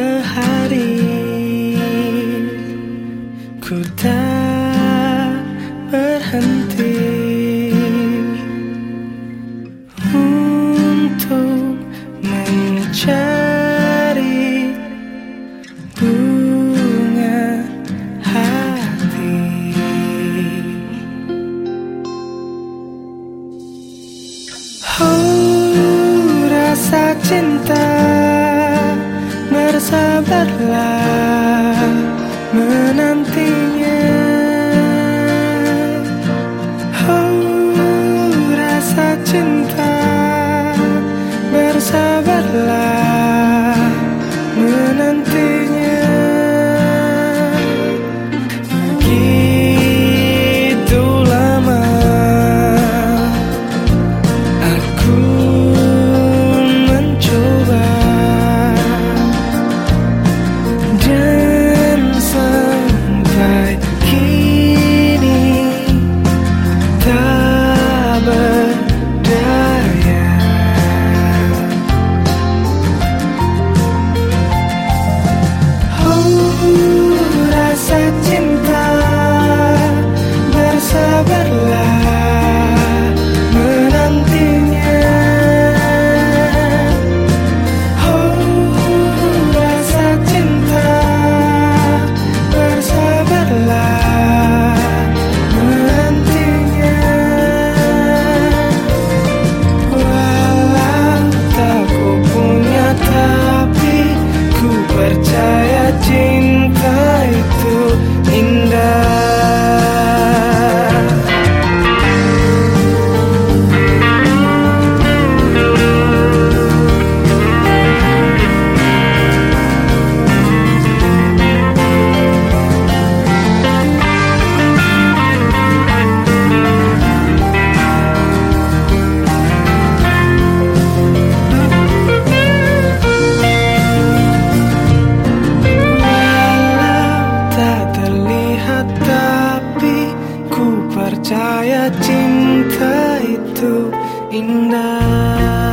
hari Ku tak berhenti Untuk mencari bunga hati. Oh rasa cinta bersabarlah menantinya. Oh rasa cinta terlihat tapi ku percaya cinta itu indah